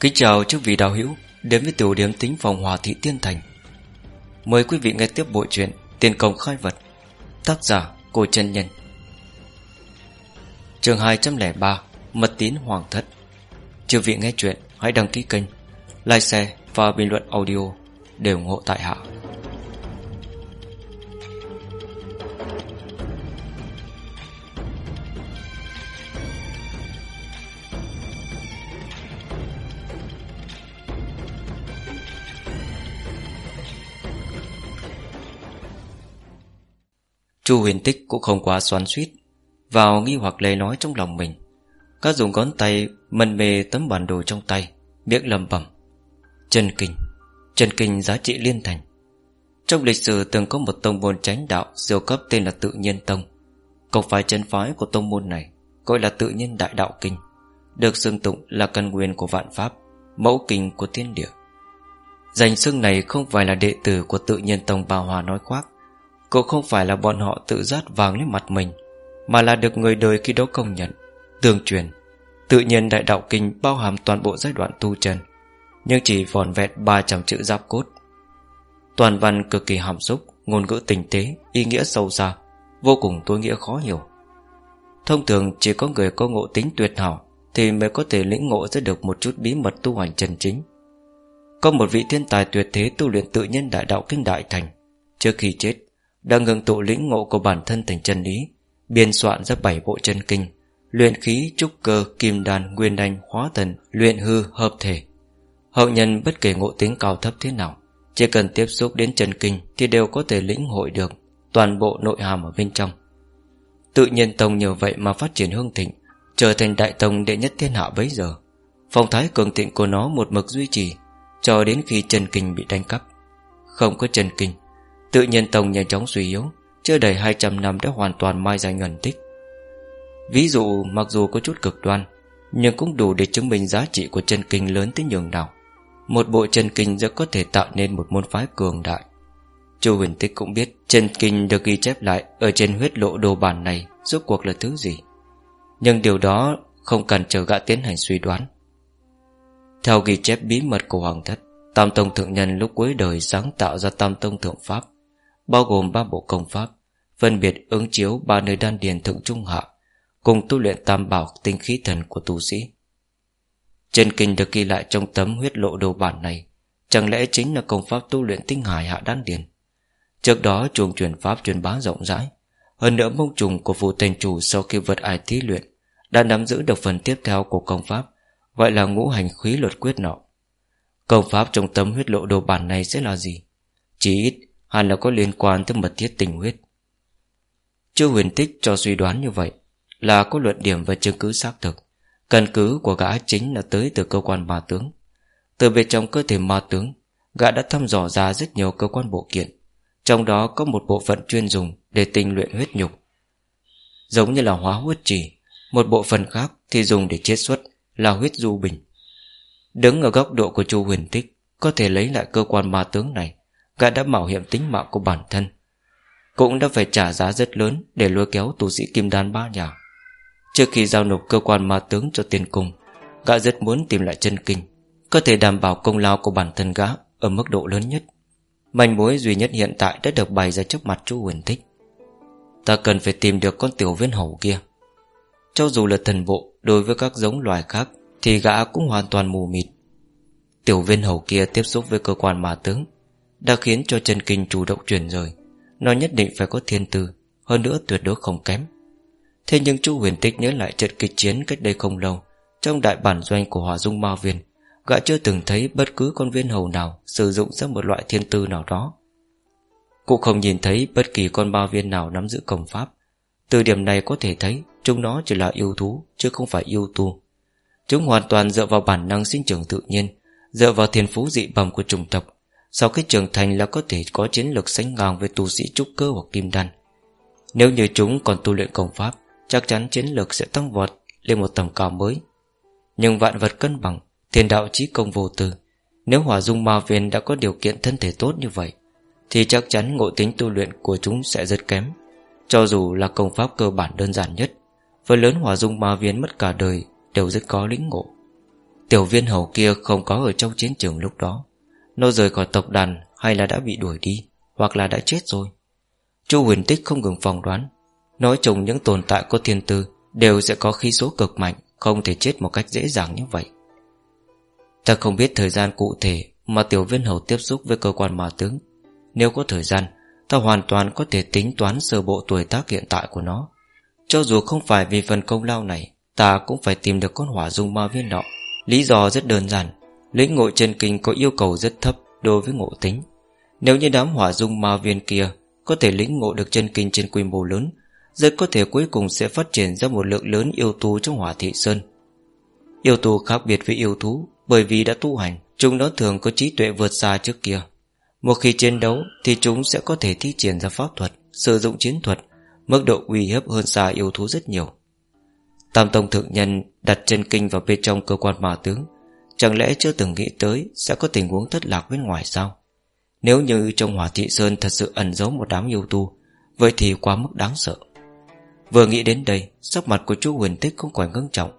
Kính chào chúc vị đạo hữu, Đến với tiểu điểm tính phòng hòa thị tiên thành. Mời quý vị nghe tiếp bộ truyện Tiền công khai vật, Tác giả Cô chân Nhân. Trường 203 Mật tín hoàng thất. Chư vị nghe chuyện, hãy đăng ký kênh, Like share và bình luận audio Để ủng hộ tại hạ. Chu huyền tích cũng không quá xoắn suýt Vào nghi hoặc lời nói trong lòng mình. Các dùng ngón tay Mần mê tấm bản đồ trong tay, Miệng lầm bẩm. Chân kinh Chân kinh giá trị liên thành. Trong lịch sử từng có một tông môn tránh đạo Siêu cấp tên là tự nhiên tông. Cộc phái chân phái của tông môn này Gọi là tự nhiên đại đạo kinh, Được xưng tụng là căn nguyên của vạn pháp, Mẫu kinh của thiên địa. Danh xưng này không phải là đệ tử của tự nhiên tông Bà Hòa nói khoác cũng không phải là bọn họ tự dát vàng lên mặt mình, Mà là được người đời khi đó công nhận, Tương truyền. Tự nhiên đại đạo kinh bao hàm toàn bộ giai đoạn tu chân, Nhưng chỉ vòn vẹn 300 chữ giáp cốt. Toàn văn cực kỳ hàm xúc, Ngôn ngữ tinh tế, Ý nghĩa sâu xa, Vô cùng tối nghĩa khó hiểu. Thông thường chỉ có người có ngộ tính tuyệt hảo Thì mới có thể lĩnh ngộ ra được một chút bí mật tu hành chân chính. Có một vị thiên tài tuyệt thế tu luyện tự nhiên đại đạo kinh đại thành, Trước khi chết đang ngừng tụ lĩnh ngộ của bản thân thành chân lý Biên soạn ra bảy bộ chân kinh Luyện khí, trúc cơ, kim đàn, nguyên đanh, hóa thần Luyện hư, hợp thể. Hậu nhân bất kể ngộ tính cao thấp thế nào Chỉ cần tiếp xúc đến chân kinh Thì đều có thể lĩnh hội được Toàn bộ nội hàm ở bên trong. Tự nhiên tông nhờ vậy mà phát triển hương thịnh Trở thành đại tông đệ nhất thiên hạ bấy giờ. Phong thái cường thịnh của nó một mực duy trì Cho đến khi chân kinh bị đánh cắp. Không có chân kinh Tự nhiên Tông nhanh chóng suy yếu, Chưa đầy 200 năm đã hoàn toàn mai danh ngần tích. Ví dụ, mặc dù có chút cực đoan, Nhưng cũng đủ để chứng minh giá trị của chân kinh lớn tới nhường nào. Một bộ chân kinh rất có thể tạo nên một môn phái cường đại. Chu huyền tích cũng biết Chân kinh được ghi chép lại Ở trên huyết lộ đồ bản này Rốt cuộc là thứ gì. Nhưng điều đó không cần chờ gã tiến hành suy đoán. Theo ghi chép bí mật của Hoàng thất, Tam Tông Thượng Nhân lúc cuối đời sáng tạo ra Tam Tông Thượng Pháp bao gồm ba bộ công pháp, phân biệt ứng chiếu ba nơi đan điền thượng trung hạ, cùng tu luyện tam bảo tinh khí thần của tu sĩ. Chân kinh được ghi lại trong tấm huyết lộ đồ bản này, chẳng lẽ chính là công pháp tu luyện tinh hải hạ đan điền? Trước đó chuồng truyền pháp truyền bá rộng rãi, hơn nữa mông trùng của phù tên chủ sau khi vượt ai thí luyện đã nắm giữ được phần tiếp theo của công pháp, gọi là ngũ hành khí luật quyết nọ. Công pháp trong tấm huyết lộ đồ bản này sẽ là gì? Chỉ ít Hẳn là có liên quan tới mật thiết tình huyết. Chưa huyền tích cho suy đoán như vậy, Là có luận điểm và chứng cứ xác thực. Căn cứ của gã chính là tới từ cơ quan ma tướng. Từ bên trong cơ thể ma tướng, Gã đã thăm dò ra rất nhiều cơ quan bộ kiện. Trong đó có một bộ phận chuyên dùng Để tinh luyện huyết nhục. Giống như là hóa huyết trì, Một bộ phận khác thì dùng để chiết xuất Là huyết du bình. Đứng ở góc độ của chu huyền tích Có thể lấy lại cơ quan ma tướng này. Gã đã mạo hiểm tính mạng của bản thân, Cũng đã phải trả giá rất lớn Để lôi kéo tù sĩ kim đan ba nhà Trước khi giao nộp cơ quan ma tướng cho tiền cung, Gã rất muốn tìm lại chân kinh, Có thể đảm bảo công lao của bản thân gã Ở mức độ lớn nhất. Manh mối duy nhất hiện tại đã được bày ra trước mặt chú huyền thích. Ta cần phải tìm được con tiểu viên hầu kia. Cho dù là thần bộ, Đối với các giống loài khác, Thì gã cũng hoàn toàn mù mịt. Tiểu viên hầu kia tiếp xúc với cơ quan ma tướng đã khiến cho chân kinh chủ động chuyển rời. Nó nhất định phải có thiên tư, Hơn nữa tuyệt đối không kém. Thế nhưng chu huyền tích nhớ lại trận kịch chiến cách đây không lâu, Trong đại bản doanh của Hòa Dung Ma Viên, Gã chưa từng thấy bất cứ con viên hầu nào Sử dụng ra một loại thiên tư nào đó. Cũng không nhìn thấy bất kỳ con ma viên nào nắm giữ công pháp. Từ điểm này có thể thấy, Chúng nó chỉ là yêu thú, Chứ không phải yêu tu. Chúng hoàn toàn dựa vào bản năng sinh trưởng tự nhiên, Dựa vào thiên phú dị bẩm của chủng tộc sau khi trưởng thành là có thể có chiến lược sánh ngang với tu sĩ trúc cơ hoặc kim đan. Nếu như chúng còn tu luyện công pháp, Chắc chắn chiến lược sẽ tăng vọt lên một tầm cao mới. Nhưng vạn vật cân bằng, thiền đạo trí công vô tư, Nếu hỏa dung ma viên đã có điều kiện thân thể tốt như vậy, Thì chắc chắn ngộ tính tu luyện của chúng sẽ rất kém. Cho dù là công pháp cơ bản đơn giản nhất, Phần lớn hỏa dung ma viên mất cả đời Đều rất có lĩnh ngộ. Tiểu viên hầu kia không có ở trong chiến trường lúc đó. Nó rời khỏi tộc đàn Hay là đã bị đuổi đi, Hoặc là đã chết rồi. Chu huyền tích không ngừng phòng đoán. Nói chung những tồn tại có thiên tư Đều sẽ có khí số cực mạnh, Không thể chết một cách dễ dàng như vậy. Ta không biết thời gian cụ thể Mà tiểu viên hầu tiếp xúc với cơ quan ma tướng. Nếu có thời gian, Ta hoàn toàn có thể tính toán sơ bộ tuổi tác hiện tại của nó. Cho dù không phải vì phần công lao này, Ta cũng phải tìm được con hỏa dung ma viên nọ Lý do rất đơn giản Lĩnh ngộ chân kinh có yêu cầu rất thấp Đối với ngộ tính. Nếu như đám hỏa dung ma viên kia Có thể lĩnh ngộ được chân kinh trên quy mô lớn, Rất có thể cuối cùng sẽ phát triển ra một lượng lớn yêu tu trong hỏa thị sơn. Yêu tu khác biệt với yêu thú, Bởi vì đã tu hành, Chúng nó thường có trí tuệ vượt xa trước kia. Một khi chiến đấu Thì chúng sẽ có thể thi triển ra pháp thuật, Sử dụng chiến thuật, Mức độ uy hiếp hơn xa yêu thú rất nhiều. Tam Tông Thượng Nhân đặt chân kinh vào bên trong cơ quan ma tướng Chẳng lẽ chưa từng nghĩ tới Sẽ có tình huống thất lạc bên ngoài sao? Nếu như trong hỏa thị sơn Thật sự ẩn giấu một đám yêu tu, Vậy thì quá mức đáng sợ. Vừa nghĩ đến đây, Sắc mặt của chú huyền tích không còn ngưng trọng.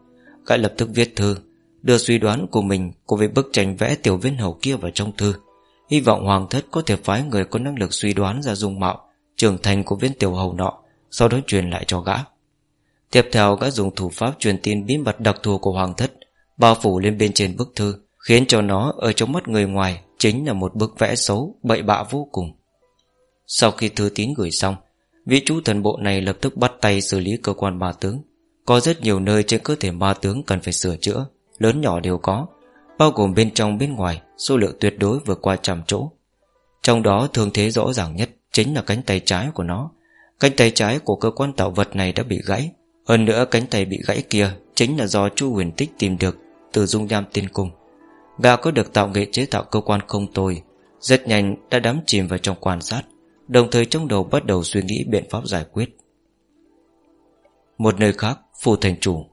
Gã lập tức viết thư, Đưa suy đoán của mình cùng với bức tranh vẽ tiểu viên hầu kia vào trong thư. Hy vọng hoàng thất có thể phái người có năng lực suy đoán ra dung mạo, Trưởng thành của viên tiểu hầu nọ, Sau đó truyền lại cho gã. Tiếp theo, gã dùng thủ pháp truyền tin bí mật đặc thù của hoàng thất Bao phủ lên bên trên bức thư, Khiến cho nó ở trong mắt người ngoài Chính là một bức vẽ xấu, Bậy bạ vô cùng. Sau khi thư tín gửi xong, Vị chú thần bộ này lập tức bắt tay xử lý cơ quan ma tướng. Có rất nhiều nơi trên cơ thể ma tướng cần phải sửa chữa, Lớn nhỏ đều có, Bao gồm bên trong bên ngoài, Số lượng tuyệt đối vượt qua trăm chỗ. Trong đó thương thế rõ ràng nhất Chính là cánh tay trái của nó. Cánh tay trái của cơ quan tạo vật này đã bị gãy, hơn nữa cánh tay bị gãy kia Chính là do chu huyền tích tìm được. Từ dung nham tiên cung. Gà có được tạo nghệ chế tạo cơ quan không tồi, Rất nhanh đã đắm chìm vào trong quan sát, Đồng thời trong đầu bắt đầu suy nghĩ biện pháp giải quyết. Một nơi khác Phủ thành chủ.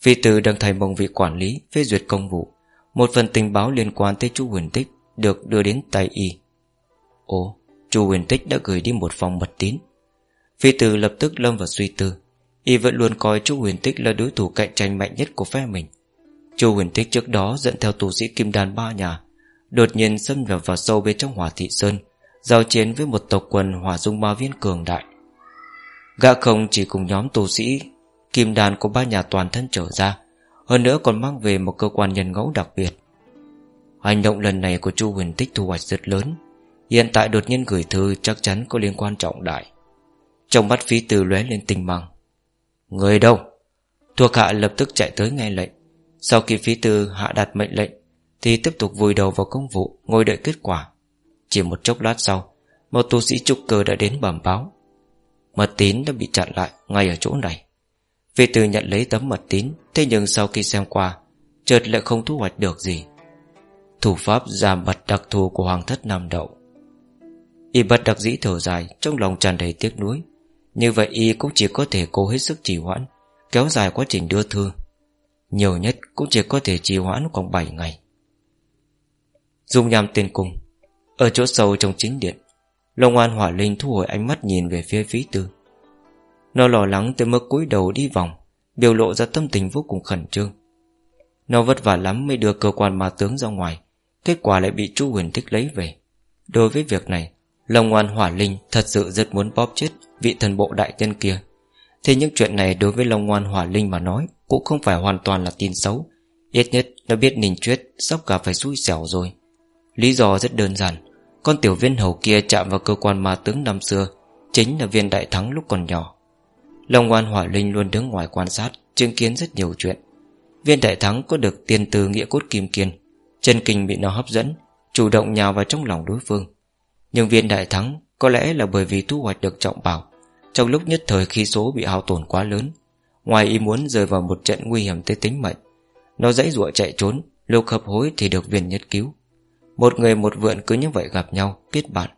Phi tử đang thành mông vị quản lý, Phê duyệt công vụ. Một phần tình báo liên quan tới chu huyền tích Được đưa đến tay y. Ồ, chu huyền tích đã gửi đi một phòng mật tín. Phi tử lập tức lâm vào suy tư. Y vẫn luôn coi Chu Huyền Tích là đối thủ cạnh tranh mạnh nhất của phe mình. Chu Huyền Tích trước đó dẫn theo tù sĩ Kim Đàn ba nhà, Đột nhiên xâm nhập vào sâu bên trong hỏa thị sơn, Giao chiến với một tộc quần hỏa dung ma viên cường đại. Gã không chỉ cùng nhóm tù sĩ Kim Đàn của ba nhà toàn thân trở ra, Hơn nữa còn mang về một cơ quan nhân ngẫu đặc biệt. Hành động lần này của Chu Huyền Tích thu hoạch rất lớn, Hiện tại đột nhiên gửi thư chắc chắn có liên quan trọng đại. Trong mắt phi từ lóe lên tình mang. Người đâu? Thuộc hạ lập tức chạy tới nghe lệnh. Sau khi phí tư hạ đặt mệnh lệnh, Thì tiếp tục vùi đầu vào công vụ, Ngồi đợi kết quả. Chỉ một chốc lát sau, Một tu sĩ trục cơ đã đến bẩm báo. Mật tín đã bị chặn lại ngay ở chỗ này. Phi tư nhận lấy tấm mật tín, Thế nhưng sau khi xem qua, Chợt lại không thu hoạch được gì. Thủ pháp giảm bật đặc thù của Hoàng thất Nam Đậu. Y bật đặc dĩ thở dài, Trong lòng tràn đầy tiếc nuối. Như vậy y cũng chỉ có thể cố hết sức trì hoãn, Kéo dài quá trình đưa thư. Nhiều nhất cũng chỉ có thể trì hoãn khoảng 7 ngày. Dung nhằm tiên cung, Ở chỗ sâu trong chính điện, Long An Hỏa Linh thu hồi ánh mắt nhìn về phía phí tư. Nó lo lắng tới mức cúi đầu đi vòng, Biểu lộ ra tâm tình vô cùng khẩn trương. Nó vất vả lắm mới đưa cơ quan ma tướng ra ngoài, Kết quả lại bị chu huyền thích lấy về. Đối với việc này, Long An Hỏa Linh thật sự rất muốn bóp chết vị thần bộ đại nhân kia. Thế những chuyện này đối với Long Ngoan Hỏa Linh mà nói cũng không phải hoàn toàn là tin xấu. Ít nhất, nó biết Ninh Chuyết Sắp cả phải xui xẻo rồi. Lý do rất đơn giản. Con tiểu viên hầu kia chạm vào cơ quan ma tướng năm xưa, Chính là viên đại thắng lúc còn nhỏ. Long Oan Hỏa Linh luôn đứng ngoài quan sát, Chứng kiến rất nhiều chuyện. Viên đại thắng có được tiên từ nghĩa cốt kim kiên, Chân kinh bị nó hấp dẫn, Chủ động nhào vào trong lòng đối phương. Nhưng viên đại thắng có lẽ là bởi vì thu hoạch được trọng bảo, Trong lúc nhất thời khi số bị hao tổn quá lớn Ngoài ý muốn rơi vào một trận nguy hiểm tới tính mệnh, Nó dãy ruộng chạy trốn lục hợp hối thì được viên nhất cứu. Một người một vượn cứ như vậy gặp nhau Kết bạn,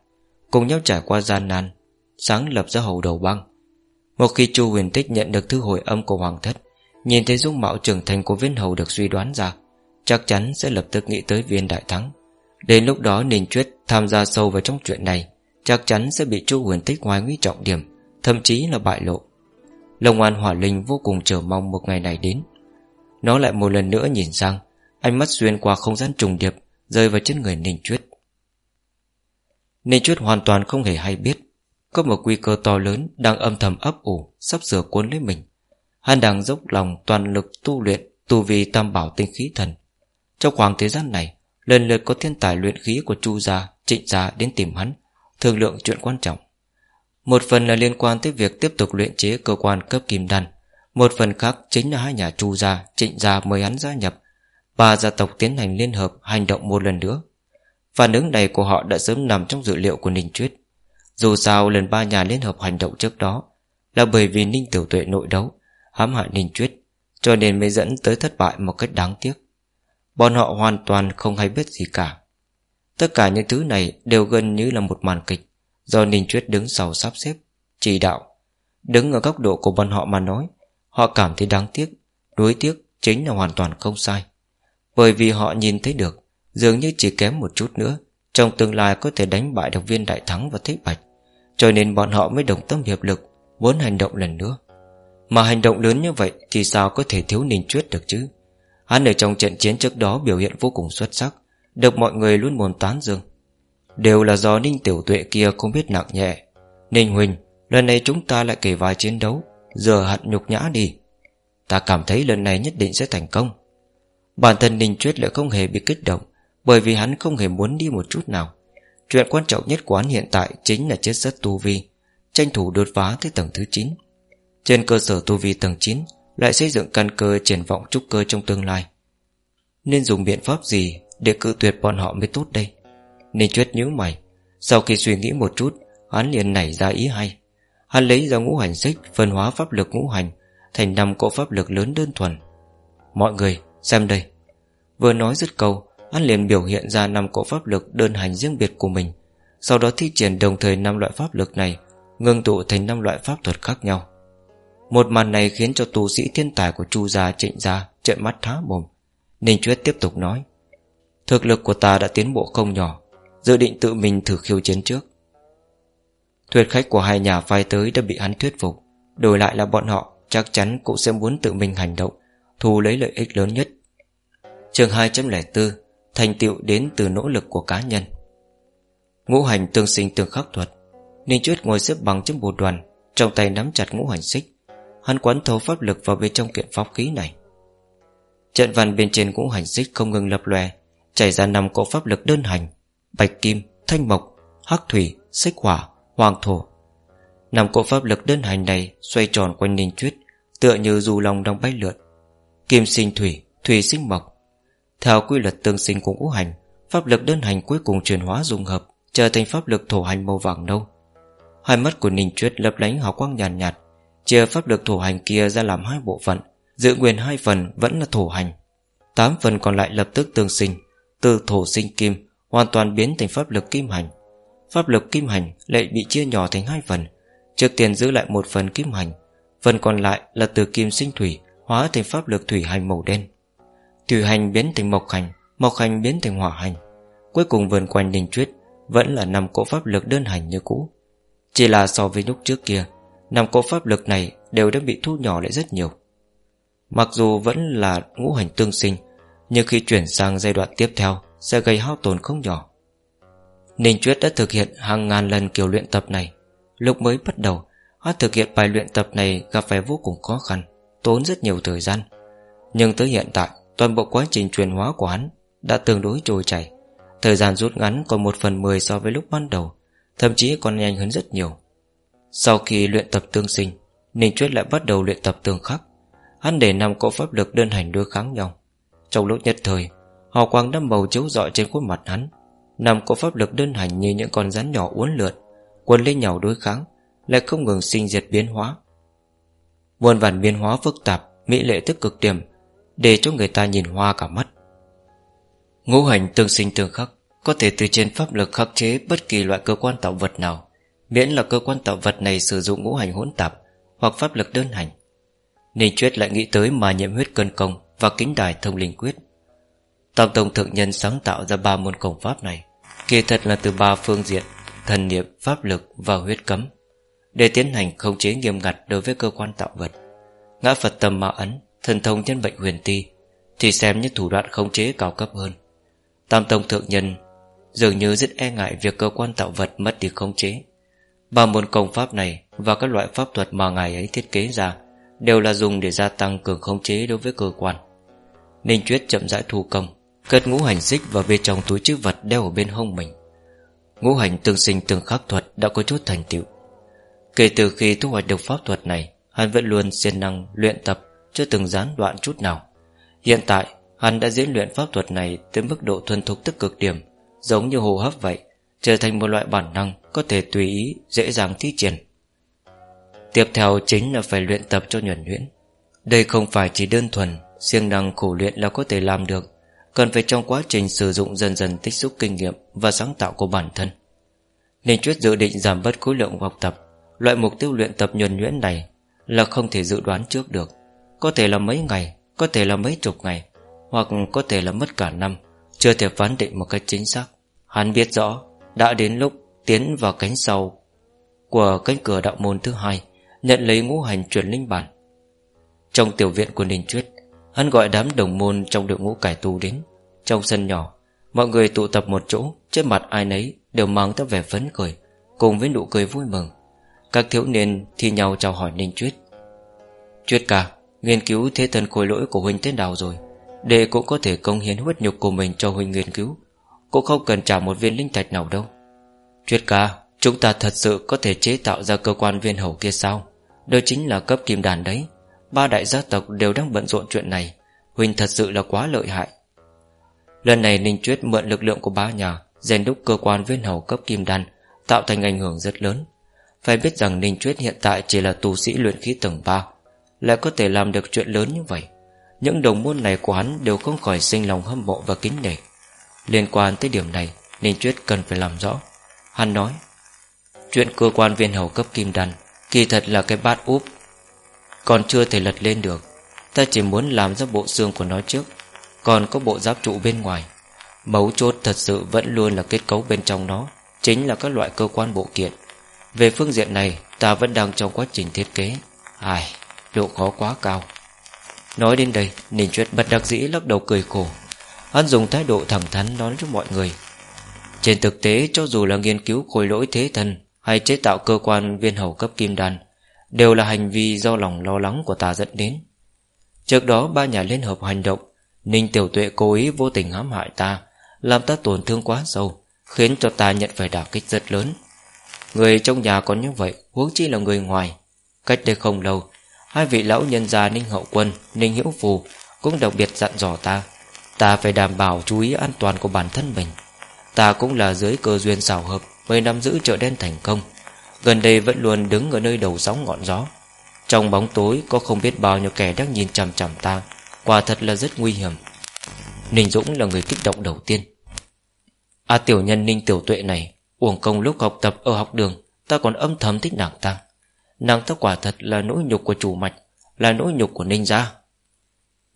Cùng nhau trải qua gian nan, Sáng lập ra hầu đầu băng. Một khi Chu huyền tích nhận được thư hồi âm của Hoàng thất, Nhìn thấy dung mạo trưởng thành của viên hầu được suy đoán ra, Chắc chắn sẽ lập tức nghĩ tới viên đại thắng. Đến lúc đó Ninh Chuyết tham gia sâu vào trong chuyện này, Chắc chắn sẽ bị Chu huyền tích ngoài nguy trọng điểm, Thậm chí là bại lộ. Long An Hỏa Linh vô cùng chờ mong một ngày này đến. Nó lại một lần nữa nhìn sang, Ánh mắt xuyên qua không gian trùng điệp, Rơi vào chân người Ninh Chuyết. Ninh Chuyết hoàn toàn không hề hay biết, Có một nguy cơ to lớn Đang âm thầm ấp ủ, Sắp sửa cuốn lấy mình. Hắn đang dốc lòng toàn lực tu luyện, Tu vi tam bảo tinh khí thần. Trong khoảng thời gian này, Lần lượt có thiên tài luyện khí của Chu gia, Trịnh gia đến tìm hắn, Thương lượng chuyện quan trọng. Một phần là liên quan tới việc tiếp tục luyện chế cơ quan cấp kim đan. Một phần khác chính là hai nhà Chu gia Trịnh gia mời hắn gia nhập. Ba gia tộc tiến hành liên hợp, hành động một lần nữa. Phản ứng này của họ đã sớm nằm trong dự liệu của Ninh Chuyết Dù sao, lần ba nhà liên hợp hành động trước đó Là bởi vì Ninh Tiểu Tuệ nội đấu, hãm hại Ninh Chuyết Cho nên mới dẫn tới thất bại một cách đáng tiếc. Bọn họ hoàn toàn không hay biết gì cả. Tất cả những thứ này đều gần như là một màn kịch. Do Ninh Chuyết đứng sau sắp xếp, Chỉ đạo. Đứng ở góc độ của bọn họ mà nói, Họ cảm thấy đáng tiếc Đối tiếc chính là hoàn toàn không sai. Bởi vì họ nhìn thấy được, Dường như chỉ kém một chút nữa, Trong tương lai có thể đánh bại độc viên đại thắng và thích bạch. Cho nên bọn họ mới đồng tâm hiệp lực, Muốn hành động lần nữa. Mà hành động lớn như vậy Thì sao có thể thiếu Ninh Chuyết được chứ? Hắn ở trong trận chiến trước đó biểu hiện vô cùng xuất sắc, Được mọi người luôn mồn tán dương. Đều là do Ninh Tiểu Tuệ kia không biết nặng nhẹ. Ninh Huỳnh, Lần này chúng ta lại kể vài chiến đấu, Giờ hận nhục nhã đi. Ta cảm thấy lần này nhất định sẽ thành công. Bản thân Ninh Chuyết lại không hề bị kích động, Bởi vì hắn không hề muốn đi một chút nào. Chuyện quan trọng nhất của hắn hiện tại Chính là chết rất tu vi, Tranh thủ đột phá tới tầng thứ 9 Trên cơ sở tu vi tầng 9 Lại xây dựng căn cơ triển vọng trúc cơ trong tương lai. Nên dùng biện pháp gì Để cự tuyệt bọn họ mới tốt đây? Ninh Chuyết nhíu mày. Sau khi suy nghĩ một chút, Hắn liền nảy ra ý hay. Hắn lấy ra ngũ hành xích, Phân hóa pháp lực ngũ hành, Thành năm cỗ pháp lực lớn đơn thuần. Mọi người, xem đây. Vừa nói dứt câu, Hắn liền biểu hiện ra năm cỗ pháp lực đơn hành riêng biệt của mình. Sau đó thi triển đồng thời năm loại pháp lực này, Ngưng tụ thành năm loại pháp thuật khác nhau. Một màn này khiến cho tu sĩ thiên tài của Chu gia trịnh gia trợn mắt thá mồm. Ninh Chuyết tiếp tục nói, Thực lực của ta đã tiến bộ không nhỏ Dự định tự mình thử khiêu chiến trước. Thuyết khách của hai nhà phái tới đã bị hắn thuyết phục, Đổi lại là bọn họ, Chắc chắn cũng sẽ muốn tự mình hành động, Thu lấy lợi ích lớn nhất. Trường 2.04 Thành tựu đến từ nỗ lực của cá nhân. Ngũ hành tương sinh tương khắc thuật, Ninh Chuyết ngồi xếp bằng trên bồ đoàn, Trong tay nắm chặt ngũ hành xích. Hắn quán thấu pháp lực vào bên trong kiện pháp khí này. Trận văn bên trên ngũ hành xích không ngừng lập lòe, Chảy ra năm cỗ pháp lực đơn hành. Bạch kim, thanh mộc, hắc thủy, xích hỏa, hoàng thổ. Năm cỗ pháp lực đơn hành này Xoay tròn quanh Ninh Chuyết Tựa như dù lòng đang bay lượn. Kim sinh thủy, thủy sinh mộc. Theo quy luật tương sinh của ngũ hành Pháp lực đơn hành cuối cùng chuyển hóa dung hợp Trở thành pháp lực thổ hành màu vàng nâu. Hai mắt của Ninh Chuyết lấp lánh hào quang nhàn nhạt, nhạt Chia pháp lực thổ hành kia ra làm hai bộ phận Giữ nguyên hai phần vẫn là thổ hành. Tám phần còn lại lập tức tương sinh Từ thổ sinh kim Hoàn toàn biến thành pháp lực kim hành. Pháp lực kim hành lại bị chia nhỏ thành hai phần. Trước tiên giữ lại một phần kim hành, Phần còn lại là từ kim sinh thủy Hóa thành pháp lực thủy hành màu đen. Thủy hành biến thành mộc hành Mộc hành biến thành hỏa hành. Cuối cùng vườn quanh đình truyết Vẫn là năm cỗ pháp lực đơn hành như cũ. Chỉ là so với lúc trước kia, năm cỗ pháp lực này đều đã bị thu nhỏ lại rất nhiều. Mặc dù vẫn là ngũ hành tương sinh, Nhưng khi chuyển sang giai đoạn tiếp theo sẽ gây hao tổn không nhỏ. Ninh Chuyết đã thực hiện hàng ngàn lần kiểu luyện tập này. Lúc mới bắt đầu Hắn thực hiện bài luyện tập này gặp phải vô cùng khó khăn, Tốn rất nhiều thời gian. Nhưng tới hiện tại, Toàn bộ quá trình chuyển hóa của hắn Đã tương đối trôi chảy. Thời gian rút ngắn còn một phần mười so với lúc ban đầu, Thậm chí còn nhanh hơn rất nhiều. Sau khi luyện tập tương sinh, Ninh Chuyết lại bắt đầu luyện tập tương khắc. Hắn để năm cỗ pháp lực đơn hành đối kháng nhau. Trong lúc nhất thời Hào quang đâm màu chiếu rọi trên khuôn mặt hắn. Nằm có pháp lực đơn hành như những con rắn nhỏ uốn lượn Quân lên nhau đối kháng, Lại không ngừng sinh diệt biến hóa. Muôn vàn biến hóa phức tạp, Mỹ lệ tức cực điểm, Để cho người ta nhìn hoa cả mắt. Ngũ hành tương sinh tương khắc, Có thể từ trên pháp lực khắc chế Bất kỳ loại cơ quan tạo vật nào, Miễn là cơ quan tạo vật này sử dụng ngũ hành hỗn tạp Hoặc pháp lực đơn hành. Ninh Chuyết lại nghĩ tới mà nhiễm huyết cân công Và kính đài thông linh quyết. Tam Tông Thượng Nhân sáng tạo ra ba môn công pháp này. Kỳ thật là từ ba phương diện Thần niệm, pháp lực và huyết cấm. Để tiến hành khống chế nghiêm ngặt Đối với cơ quan tạo vật Ngã Phật Tầm ma ấn Thần thông nhân bệnh huyền ti Thì xem những thủ đoạn khống chế cao cấp hơn. Tam tông thượng nhân Dường như rất e ngại việc cơ quan tạo vật mất đi khống chế. Ba môn công pháp này Và các loại pháp thuật mà ngài ấy thiết kế ra Đều là dùng để gia tăng cường khống chế đối với cơ quan. Ninh Chuyết chậm rãi thu công Cất ngũ hành xích vào bên trong túi chữ vật đeo ở bên hông mình. Ngũ hành tương sinh tương khắc thuật đã có chút thành tựu. Kể từ khi thu hoạch được pháp thuật này, Hắn vẫn luôn siêng năng luyện tập, Chưa từng gián đoạn chút nào. Hiện tại, hắn đã diễn luyện pháp thuật này Tới mức độ thuần thục tức cực điểm, Giống như hô hấp vậy, Trở thành một loại bản năng Có thể tùy ý, dễ dàng thi triển. Tiếp theo chính là phải luyện tập cho nhuần nhuyễn. Đây không phải chỉ đơn thuần, siêng năng khổ luyện là có thể làm được Cần phải trong quá trình sử dụng dần dần tích xúc kinh nghiệm Và sáng tạo của bản thân. Nên Chuyết dự định giảm bớt khối lượng học tập. Loại mục tiêu luyện tập nhuần nhuyễn này Là không thể dự đoán trước được. Có thể là mấy ngày, Có thể là mấy chục ngày, Hoặc có thể là mất cả năm. Chưa thể phán định một cách chính xác. Hắn biết rõ, Đã đến lúc tiến vào cánh sau Của cánh cửa đạo môn thứ hai, Nhận lấy ngũ hành truyền linh bản. Trong tiểu viện của Ninh Chuyết Hắn gọi đám đồng môn trong đội ngũ cải tu đến. Trong sân nhỏ, Mọi người tụ tập một chỗ Trên mặt ai nấy đều mang tất vẻ phấn khởi, Cùng với nụ cười vui mừng. Các thiếu niên thi nhau chào hỏi Ninh Chuyết Chuyết ca, Nghiên cứu thế thần khối lỗi của Huynh thế nào rồi? Để cũng có thể công hiến huyết nhục của mình cho Huynh nghiên cứu, Cũng không cần trả một viên linh thạch nào đâu. Chuyết ca, Chúng ta thật sự có thể chế tạo ra cơ quan viên hầu kia sao? Đó chính là cấp kim đàn đấy. Ba đại gia tộc đều đang bận rộn chuyện này. Huynh thật sự là quá lợi hại. Lần này Ninh Chuyết mượn lực lượng của ba nhà, rèn đúc cơ quan viên hầu cấp kim đan, Tạo thành ảnh hưởng rất lớn. Phải biết rằng Ninh Chuyết hiện tại chỉ là tu sĩ luyện khí tầng 3 Lại có thể làm được chuyện lớn như vậy. Những đồng môn này của hắn đều không khỏi sinh lòng hâm mộ và kính nể. Liên quan tới điểm này, Ninh Chuyết cần phải làm rõ. Hắn nói, Chuyện cơ quan viên hầu cấp kim đan, Kỳ thật là cái bát úp còn chưa thể lật lên được. Ta chỉ muốn làm ra bộ xương của nó trước. Còn có bộ giáp trụ bên ngoài. Mấu chốt thật sự vẫn luôn là kết cấu bên trong nó Chính là các loại cơ quan bộ kiện. Về phương diện này Ta vẫn đang trong quá trình thiết kế. Ai, độ khó quá cao. Nói đến đây Ninh Chuyết bật đặc dĩ lắc đầu cười khổ. Hắn dùng thái độ thẳng thắn nói cho mọi người. Trên thực tế cho dù là nghiên cứu khối lỗi thế thần Hay chế tạo cơ quan viên hầu cấp kim đan Đều là hành vi do lòng lo lắng của ta dẫn đến. Trước đó, ba nhà liên hợp hành động, Ninh Tiểu Tuệ cố ý vô tình hãm hại ta, Làm ta tổn thương quá sâu, Khiến cho ta nhận phải đả kích rất lớn. Người trong nhà còn như vậy, Huống chi là người ngoài. Cách đây không lâu, Hai vị lão nhân gia Ninh Hậu Quân, Ninh Hiễu Phù Cũng đặc biệt dặn dò ta Ta phải đảm bảo chú ý an toàn của bản thân mình. Ta cũng là dưới cơ duyên xảo hợp, Mới nắm giữ chợ đen thành công. Gần đây vẫn luôn đứng ở nơi đầu sóng ngọn gió. Trong bóng tối, có không biết bao nhiêu kẻ đang nhìn chằm chằm ta. Quả thật là rất nguy hiểm. Ninh Dũng là người kích động đầu tiên. A tiểu nhân Ninh Tiểu Tuệ này, Uổng công lúc học tập ở học đường, Ta còn âm thầm thích nàng ta. Nàng ta quả thật là nỗi nhục của chủ mạch, Là nỗi nhục của Ninh gia.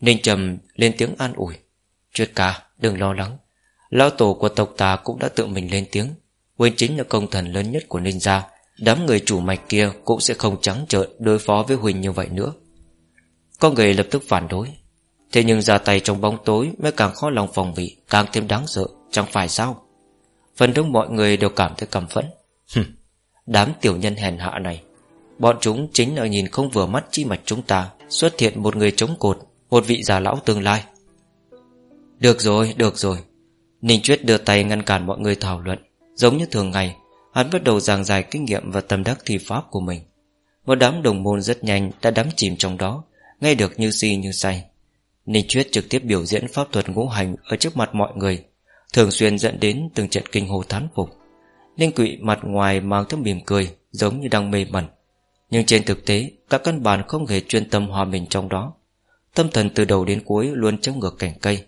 Ninh Trầm lên tiếng an ủi. Chuyết ca, đừng lo lắng. Lão tổ của tộc ta cũng đã tự mình lên tiếng. Huynh chính là công thần lớn nhất của Ninh gia. Đám người chủ mạch kia cũng sẽ không trắng trợn Đối phó với Huỳnh như vậy nữa. Có người lập tức phản đối. Thế nhưng ra tay trong bóng tối Mới càng khó lòng phòng bị Càng thêm đáng sợ Chẳng phải sao? Phần đông mọi người đều cảm thấy cầm phẫn. Đám tiểu nhân hèn hạ này Bọn chúng chính ở nhìn không vừa mắt chi mạch chúng ta Xuất hiện một người chống cột Một vị già lão tương lai. Được rồi, được rồi. Ninh Chuyết đưa tay ngăn cản mọi người thảo luận Giống như thường ngày Hắn bắt đầu giảng giải kinh nghiệm và tâm đắc thi pháp của mình. Một đám đồng môn rất nhanh đã đắm chìm trong đó, Nghe được như si như say. Ninh Chuyết trực tiếp biểu diễn pháp thuật ngũ hành Ở trước mặt mọi người, Thường xuyên dẫn đến từng trận kinh hồ thán phục. Ninh Quỵ mặt ngoài mang theo mỉm cười, Giống như đang mê mẩn. Nhưng trên thực tế, Các căn bản không hề chuyên tâm hòa mình trong đó. Tâm thần từ đầu đến cuối Luôn trong ngược cảnh cây,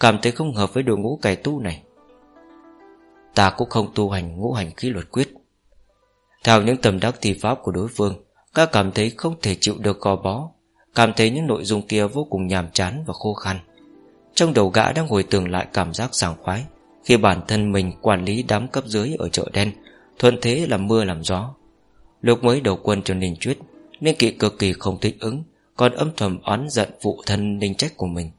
Cảm thấy không hợp với đội ngũ cải tu này. Ta cũng không tu hành ngũ hành khí luật quyết. Theo những tầm đắc thi pháp của đối phương, Các cảm thấy không thể chịu được gò bó, Cảm thấy những nội dung kia vô cùng nhàm chán và khô khăn Trong đầu gã đang hồi tưởng lại cảm giác sảng khoái Khi bản thân mình quản lý đám cấp dưới ở chợ đen, Thuận thế làm mưa làm gió. Lúc mới đầu quân cho Ninh Chuyết Nên kỵ cực kỳ không thích ứng, Còn âm thầm oán giận phụ thân Ninh Trách của mình.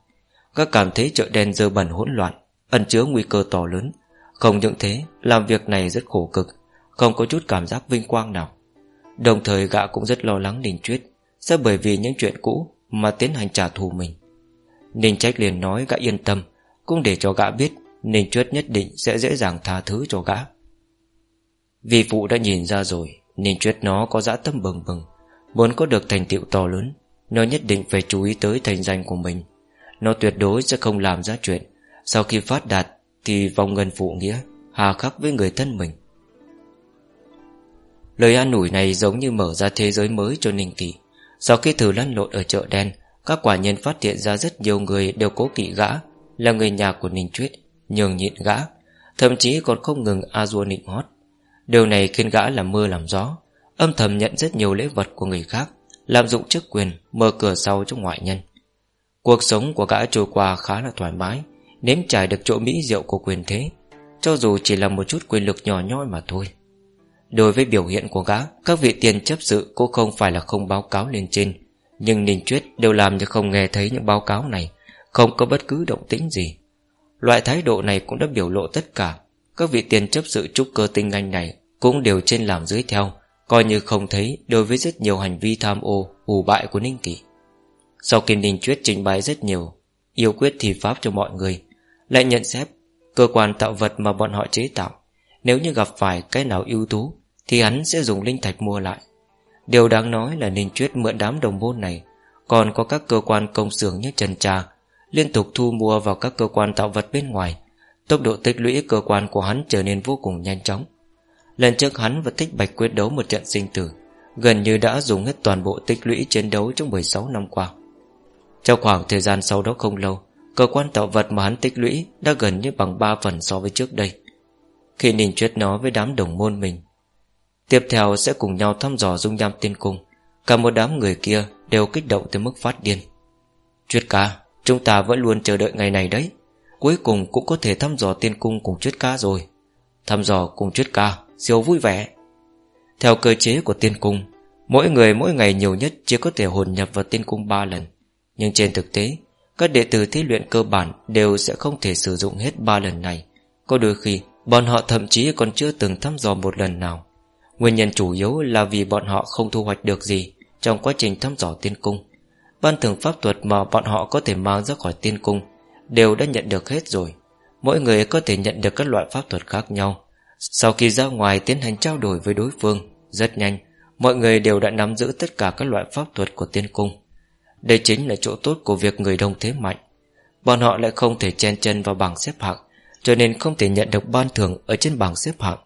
Các cảm thấy chợ đen dơ bẩn hỗn loạn, Ẩn chứa nguy cơ to lớn. Không những thế, Làm việc này rất khổ cực, Không có chút cảm giác vinh quang nào. Đồng thời gã cũng rất lo lắng Ninh Chuyết Sẽ bởi vì những chuyện cũ Mà tiến hành trả thù mình. Ninh Trách liền nói gã yên tâm, Cũng để cho gã biết Ninh Chuyết nhất định sẽ dễ dàng tha thứ cho gã. Vì phụ đã nhìn ra rồi, Ninh Chuyết nó có dã tâm bừng bừng, Muốn có được thành tựu to lớn, Nó nhất định phải chú ý tới thành danh của mình. Nó tuyệt đối sẽ không làm ra chuyện, Sau khi phát đạt thì vòng ngân phụ nghĩa Hà khắc với người thân mình. Lời an ủi này giống như mở ra thế giới mới cho Ninh Kỳ. Sau khi thử lăn lộn ở chợ đen, Các quả nhân phát hiện ra rất nhiều người đều cố kỵ gã, Là người nhà của Ninh Chuyết Nhường nhịn gã, Thậm chí còn không ngừng a dua nịnh hót. Điều này khiến gã làm mưa làm gió, Âm thầm nhận rất nhiều lễ vật của người khác Làm dụng chức quyền, Mở cửa sau cho ngoại nhân. Cuộc sống của gã trôi qua khá là thoải mái Nếm trải được chỗ mỹ diệu của quyền thế, Cho dù chỉ là một chút quyền lực nhỏ nhoi mà thôi. Đối với biểu hiện của gã, Các vị tiền chấp sự cũng không phải là không báo cáo lên trên, Nhưng Ninh Chuyết đều làm như không nghe thấy những báo cáo này, Không có bất cứ động tĩnh gì. Loại thái độ này cũng đã biểu lộ tất cả. Các vị tiền chấp sự trúc cơ tinh anh này Cũng đều trên làm dưới theo, Coi như không thấy đối với rất nhiều hành vi tham ô Hù bại của Ninh Kỳ Sau khi Ninh Chuyết trình bày rất nhiều, Yêu quyết thì pháp cho mọi người lại nhận xét Cơ quan tạo vật mà bọn họ chế tạo. Nếu như gặp phải cái nào ưu tú, Thì hắn sẽ dùng linh thạch mua lại. Điều đáng nói là Ninh Chuyết mượn đám đồng môn này. Còn có các cơ quan công xưởng như Trần Trà, Liên tục thu mua vào các cơ quan tạo vật bên ngoài. Tốc độ tích lũy cơ quan của hắn trở nên vô cùng nhanh chóng. Lần trước hắn và Thích Bạch quyết đấu một trận sinh tử, Gần như đã dùng hết toàn bộ tích lũy chiến đấu trong 16 năm qua. Trong khoảng thời gian sau đó không lâu Cơ quan tạo vật mà hắn tích lũy Đã gần như bằng 3 phần so với trước đây. Khi Ninh Chuyết nói với đám đồng môn mình, Tiếp theo sẽ cùng nhau thăm dò dung nham tiên cung. Cả một đám người kia đều kích động tới mức phát điên. Chuyết ca, Chúng ta vẫn luôn chờ đợi ngày này đấy. Cuối cùng cũng có thể thăm dò tiên cung cùng Chuyết ca rồi. Thăm dò cùng Chuyết ca, Siêu vui vẻ. Theo cơ chế của tiên cung, Mỗi người mỗi ngày nhiều nhất chỉ có thể hồn nhập vào tiên cung 3 lần. Nhưng trên thực tế các đệ tử thí luyện cơ bản Đều sẽ không thể sử dụng hết 3 lần này. Có đôi khi, Bọn họ thậm chí còn chưa từng thăm dò một lần nào. Nguyên nhân chủ yếu là vì bọn họ không thu hoạch được gì Trong quá trình thăm dò tiên cung. Ban thường pháp thuật mà bọn họ có thể mang ra khỏi tiên cung Đều đã nhận được hết rồi. Mỗi người có thể nhận được các loại pháp thuật khác nhau. Sau khi ra ngoài tiến hành trao đổi với đối phương, Rất nhanh, Mọi người đều đã nắm giữ tất cả các loại pháp thuật của tiên cung. Đây chính là chỗ tốt của việc người đông thế mạnh. Bọn họ lại không thể chen chân vào bảng xếp hạng, Cho nên không thể nhận được ban thưởng ở trên bảng xếp hạng.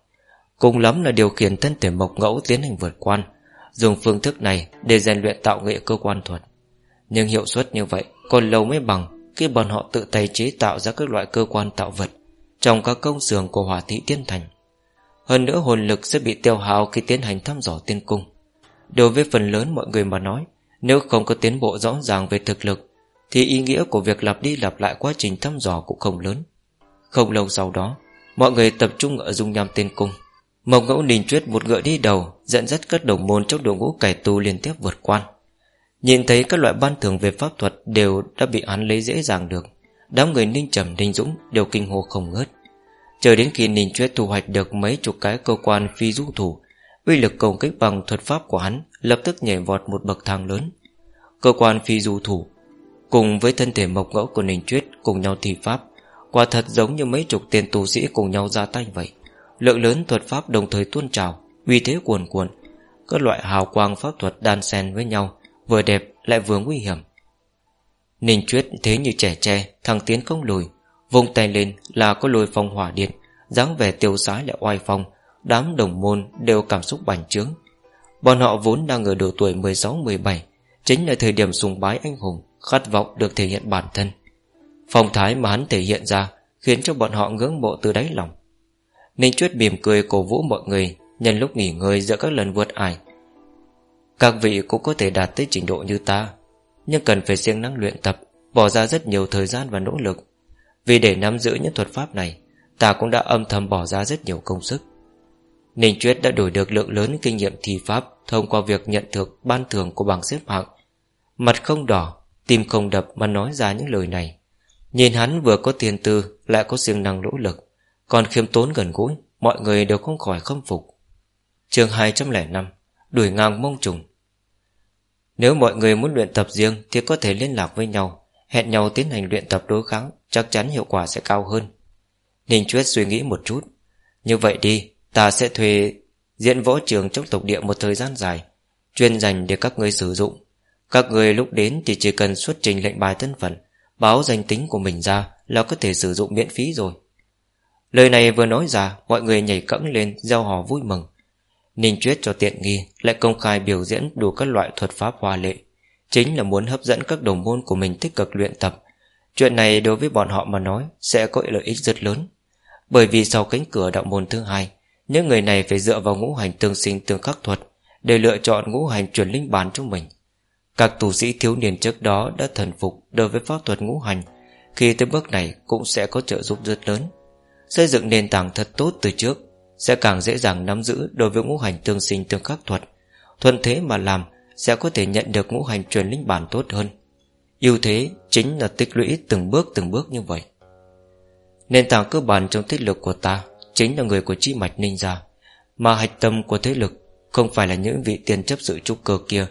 Cùng lắm là điều khiển thân thể mộc ngẫu tiến hành vượt quan Dùng phương thức này để rèn luyện tạo nghệ cơ quan thuật. Nhưng hiệu suất như vậy còn lâu mới bằng Khi bọn họ tự tay chế tạo ra các loại cơ quan tạo vật Trong các công xưởng của hỏa thị tiên thành. Hơn nữa hồn lực sẽ bị tiêu hao khi tiến hành thăm dò tiên cung. Đối với phần lớn mọi người mà nói nếu không có tiến bộ rõ ràng về thực lực, Thì ý nghĩa của việc lặp đi lặp lại quá trình thăm dò cũng không lớn. Không lâu sau đó, Mọi người tập trung ở dung nham tiên cung. Mộc ngẫu đình truyết một ngựa đi đầu, Dẫn dắt các đồng môn trong đội ngũ cải tu liên tiếp vượt quan Nhìn thấy các loại ban thưởng về pháp thuật Đều đã bị hắn lấy dễ dàng được, Đám người ninh trầm, ninh dũng Đều kinh hô không ngớt. Chờ đến khi ninh truyết thu hoạch được mấy chục cái cơ quan phi du thủ uy lực công kích bằng thuật pháp của hắn Lập tức nhảy vọt một bậc thang lớn. Cơ quan phi du thủ Cùng với thân thể mộc ngẫu của Ninh Chuyết Cùng nhau thi pháp, Quả thật giống như mấy chục tên tù sĩ cùng nhau ra tay vậy. Lượng lớn thuật pháp đồng thời tuôn trào, Uy thế cuồn cuộn. Các loại hào quang pháp thuật đan xen với nhau, Vừa đẹp lại vừa nguy hiểm. Ninh Chuyết thế như trẻ tre Thằng tiến không lùi Vùng tay lên là có lùi phong hỏa điện, dáng vẻ tiêu sái lại oai phong Đám đồng môn đều cảm xúc bành trướng. Bọn họ vốn đang ở độ tuổi 16-17 Chính là thời điểm sùng bái anh hùng, Khát vọng được thể hiện bản thân. Phong thái mà hắn thể hiện ra Khiến cho bọn họ ngưỡng mộ từ đáy lòng. Ninh Chuyết mỉm cười cổ vũ mọi người, Nhân lúc nghỉ ngơi giữa các lần vượt ải. Các vị cũng có thể đạt tới trình độ như ta, Nhưng cần phải siêng năng luyện tập, Bỏ ra rất nhiều thời gian và nỗ lực. Vì để nắm giữ những thuật pháp này, Ta cũng đã âm thầm bỏ ra rất nhiều công sức. Ninh Chuyết đã đổi được lượng lớn kinh nghiệm thi pháp Thông qua việc nhận được ban thưởng của bảng xếp hạng. Mặt không đỏ, Tim không đập mà nói ra những lời này. Nhìn hắn vừa có tiền tư, Lại có siêng năng nỗ lực, Còn khiêm tốn gần gũi, Mọi người đều không khỏi khâm phục. Chương 205 Đuổi ngang mông trùng. Nếu mọi người muốn luyện tập riêng Thì có thể liên lạc với nhau, Hẹn nhau tiến hành luyện tập đối kháng, Chắc chắn hiệu quả sẽ cao hơn. Ninh Chuyết suy nghĩ một chút. Như vậy đi Ta sẽ thuê diễn võ trường trong tộc địa một thời gian dài, Chuyên dành để các người sử dụng. Các người lúc đến thì chỉ cần xuất trình lệnh bài thân phận, Báo danh tính của mình ra Là có thể sử dụng miễn phí rồi. Lời này vừa nói ra, Mọi người nhảy cẫng lên, gieo hò vui mừng. Ninh Chuyết cho tiện nghi, Lại công khai biểu diễn đủ các loại thuật pháp hoa lệ. Chính là muốn hấp dẫn các đồng môn của mình tích cực luyện tập. Chuyện này đối với bọn họ mà nói Sẽ có lợi ích rất lớn. Bởi vì sau cánh cửa đạo môn thứ hai những người này phải dựa vào ngũ hành tương sinh tương khắc thuật Để lựa chọn ngũ hành truyền linh bản cho mình. Các tù sĩ thiếu niên trước đó đã thần phục Đối với pháp thuật ngũ hành, Khi tới bước này cũng sẽ có trợ giúp rất lớn. Xây dựng nền tảng thật tốt từ trước Sẽ càng dễ dàng nắm giữ Đối với ngũ hành tương sinh tương khắc thuật. Thuận thế mà làm Sẽ có thể nhận được ngũ hành truyền linh bản tốt hơn. Ưu thế chính là tích lũy từng bước từng bước như vậy. Nền tảng cơ bản trong tích lực của ta Chính là người của chi mạch ninh gia Mà hạch tâm của thế lực Không phải là những vị tiền chấp sự trúc cơ kia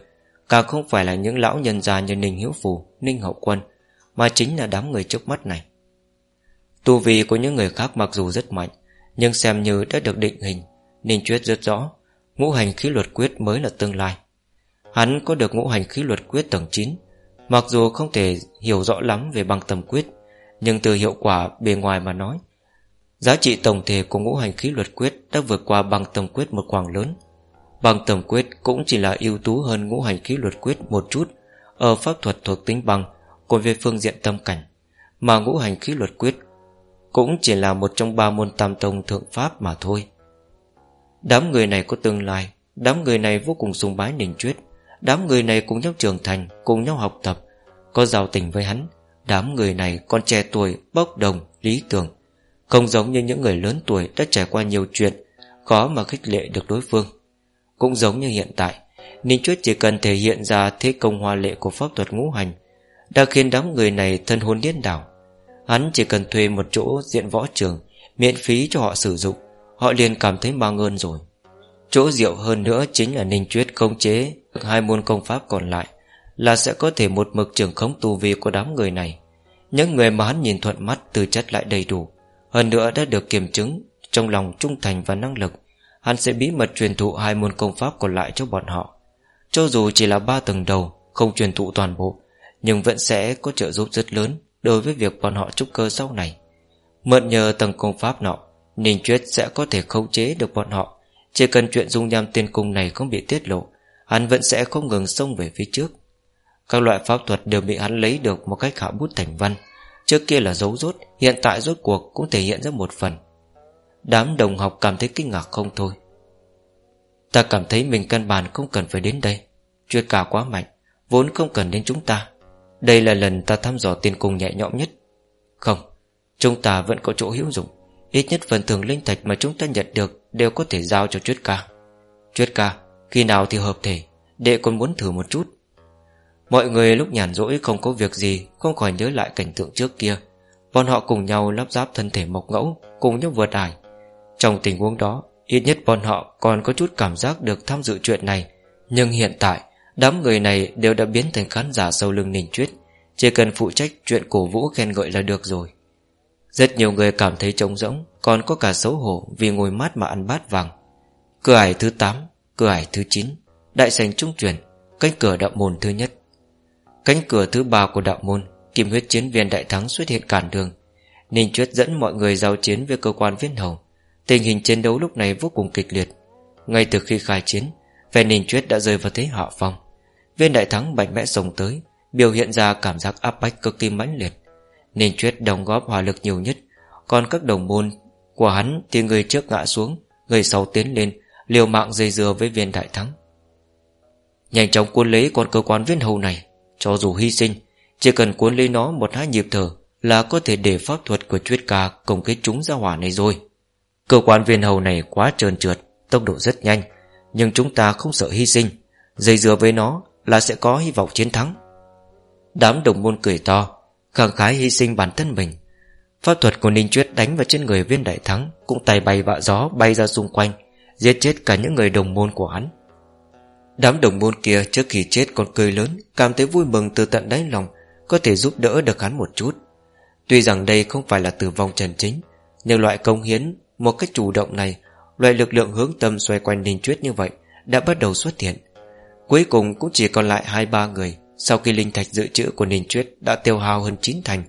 Càng không phải là những lão nhân già như Ninh Hiếu Phù, Ninh Hậu Quân Mà chính là đám người trước mắt này. Tu vi của những người khác mặc dù rất mạnh Nhưng xem như đã được định hình Ninh Chuyết rất rõ Ngũ hành khí luật quyết mới là tương lai. Hắn có được ngũ hành khí luật quyết tầng 9 Mặc dù không thể hiểu rõ lắm về băng tầm quyết Nhưng từ hiệu quả bề ngoài mà nói Giá trị tổng thể của ngũ hành khí luật quyết Đã vượt qua bằng tầm quyết một khoảng lớn. Bằng tầm quyết cũng chỉ là ưu tú hơn ngũ hành khí luật quyết một chút Ở pháp thuật thuộc tính bằng, Còn về phương diện tâm cảnh Mà ngũ hành khí luật quyết Cũng chỉ là một trong ba môn tam tông thượng pháp mà thôi. Đám người này có tương lai Đám người này vô cùng sùng bái nền chuyết Đám người này cùng nhau trưởng thành Cùng nhau học tập Có giao tình với hắn. Đám người này còn trẻ tuổi, bốc đồng, lý tưởng. Không giống như những người lớn tuổi Đã trải qua nhiều chuyện, khó mà khích lệ được đối phương. Cũng giống như hiện tại, Ninh Chuyết chỉ cần thể hiện ra thế công hoa lệ của pháp thuật ngũ hành, Đã khiến đám người này thân hôn điên đảo. Hắn chỉ cần thuê một chỗ diện võ trường, Miễn phí cho họ sử dụng, Họ liền cảm thấy mang ơn rồi. Chỗ diệu hơn nữa chính là Ninh Chuyết công chế Hai môn công pháp còn lại, Là sẽ có thể một mực trưởng khống tu vi của đám người này. Những người mà hắn nhìn thuận mắt Từ chất lại đầy đủ hơn nữa đã được kiểm chứng Trong lòng trung thành và năng lực, Hắn sẽ bí mật truyền thụ hai môn công pháp còn lại cho bọn họ. Cho dù chỉ là ba tầng đầu, Không truyền thụ toàn bộ, Nhưng vẫn sẽ có trợ giúp rất lớn Đối với việc bọn họ trúc cơ sau này. Mượn nhờ tầng công pháp nọ, Ninh Chuyết sẽ có thể khống chế được bọn họ. Chỉ cần chuyện dung nham tiên cung này không bị tiết lộ, Hắn vẫn sẽ không ngừng xông về phía trước. Các loại pháp thuật đều bị hắn lấy được Một cách hạ bút thành văn. Trước kia là dấu rốt, Hiện tại rốt cuộc cũng thể hiện ra một phần. Đám đồng học cảm thấy kinh ngạc không thôi. Ta cảm thấy mình căn bản không cần phải đến đây. Chuyên cả quá mạnh, Vốn không cần đến chúng ta. Đây là lần ta thăm dò tiền cùng nhẹ nhõm nhất. Không, Chúng ta vẫn có chỗ hữu dụng. Ít nhất phần thưởng linh thạch mà chúng ta nhận được Đều có thể giao cho Chuyết ca. Chuyết ca, Khi nào thì hợp thể, Đệ còn muốn thử một chút. Mọi người lúc nhàn rỗi không có việc gì, Không khỏi nhớ lại cảnh tượng trước kia. Bọn họ cùng nhau lắp ráp thân thể mộc ngẫu, Cùng nhau vượt ải. Trong tình huống đó, Ít nhất bọn họ còn có chút cảm giác được tham dự chuyện này. Nhưng hiện tại, Đám người này đều đã biến thành khán giả sâu lưng nình chuyết Chỉ cần phụ trách chuyện cổ vũ khen ngợi là được rồi. Rất nhiều người cảm thấy trống rỗng, Còn có cả xấu hổ vì ngồi mát mà ăn bát vàng. Cửa ải thứ 8 Cửa ải thứ 9 Đại sành trung truyền Cánh cửa đậm môn thứ nhất. Cánh cửa thứ ba của đạo môn, Kim huyết chiến viên đại thắng xuất hiện cản đường. Ninh Chuyết dẫn mọi người giao chiến với cơ quan viên hầu. Tình hình chiến đấu lúc này vô cùng kịch liệt. Ngay từ khi khai chiến, Phe Ninh Chuyết đã rơi vào thế hạ phong. Viên đại thắng mạnh mẽ sông tới, Biểu hiện ra cảm giác áp bách cực kỳ mãnh liệt. Ninh Chuyết đồng góp hỏa lực nhiều nhất, Còn các đồng môn của hắn Thì người trước ngã xuống, Người sau tiến lên, Liều mạng dây dưa với viên đại thắng. Nhanh chóng cuốn lấy con cơ quan viên hầu này. Cho dù hy sinh, Chỉ cần cuốn lấy nó một hai nhịp thở Là có thể để pháp thuật của chuyết ca Công kích chúng ra hỏa này rồi. Cơ quan viên hầu này quá trơn trượt, Tốc độ rất nhanh, Nhưng chúng ta không sợ hy sinh, Dây dưa với nó là sẽ có hy vọng chiến thắng. Đám đồng môn cười to, Khẳng khái hy sinh bản thân mình. Pháp thuật của Ninh Chuyết đánh vào trên người viên đại thắng Cũng tay bay vạ gió bay ra xung quanh, Giết chết cả những người đồng môn của hắn. Đám đồng môn kia trước khi chết còn cười lớn, Cảm thấy vui mừng từ tận đáy lòng, Có thể giúp đỡ được hắn một chút. Tuy rằng đây không phải là tử vong trần chính, Nhưng loại công hiến, Một cách chủ động này, Loại lực lượng hướng tâm xoay quanh Ninh Chuyết như vậy, Đã bắt đầu xuất hiện. Cuối cùng cũng chỉ còn lại hai ba người, Sau khi linh thạch dự trữ của Ninh Chuyết Đã tiêu hao hơn chín thành,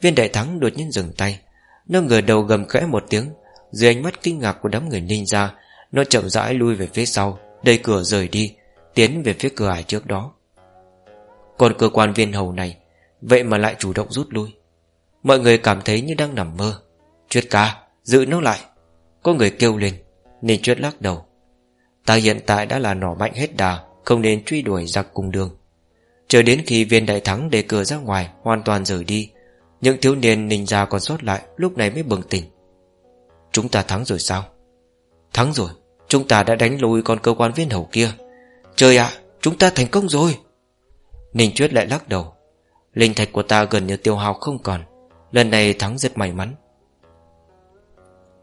Viên đại thắng đột nhiên dừng tay. Nó ngửa đầu gầm khẽ một tiếng, Dưới ánh mắt kinh ngạc của đám người ninh ra, Nó chậm rãi lui về phía sau, Đẩy cửa rời đi Tiến về phía cửa ải trước đó. Còn cơ quan viên hầu này, Vậy mà lại chủ động rút lui. Mọi người cảm thấy như đang nằm mơ. Chuyết ca, Giữ nó lại. Có người kêu lên, Nên chuyết lắc đầu. Ta hiện tại đã là nỏ mạnh hết đà, Không nên truy đuổi giặc cùng đường. Chờ đến khi viên đại thắng để cửa ra ngoài, Hoàn toàn rời đi, Những thiếu niên ninh ra còn sót lại, Lúc này mới bừng tỉnh. Chúng ta thắng rồi sao? Thắng rồi, Chúng ta đã đánh lùi con cơ quan viên hầu kia. Trời ạ Chúng ta thành công rồi. Ninh Chuyết lại lắc đầu. Linh thạch của ta gần như tiêu hao không còn. Lần này thắng rất may mắn.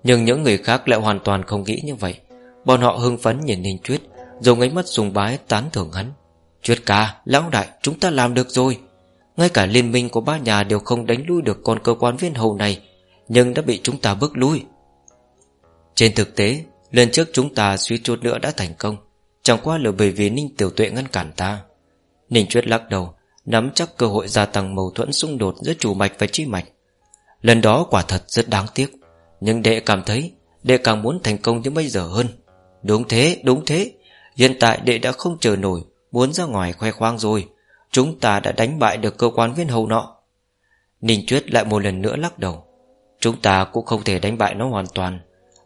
Nhưng những người khác lại hoàn toàn không nghĩ như vậy. Bọn họ hưng phấn nhìn Ninh Chuyết Dùng ánh mắt sùng bái tán thưởng hắn. Chuyết ca, lão đại, chúng ta làm được rồi. Ngay cả liên minh của ba nhà Đều không đánh lui được con cơ quan viên hầu này Nhưng đã bị chúng ta bước lui. Trên thực tế Lần trước chúng ta suy chút nữa đã thành công. Chẳng qua là bởi vì Ninh Tiểu Tuệ ngăn cản ta. Ninh Chuyết lắc đầu Nắm chắc cơ hội gia tăng mâu thuẫn xung đột Giữa chủ mạch và chi mạch. Lần đó quả thật rất đáng tiếc Nhưng đệ cảm thấy Đệ càng muốn thành công như bây giờ hơn. Đúng thế, đúng thế Hiện tại đệ đã không chờ nổi Muốn ra ngoài khoe khoang rồi. Chúng ta đã đánh bại được cơ quan viên hầu nọ. Ninh Chuyết lại một lần nữa lắc đầu. Chúng ta cũng không thể đánh bại nó hoàn toàn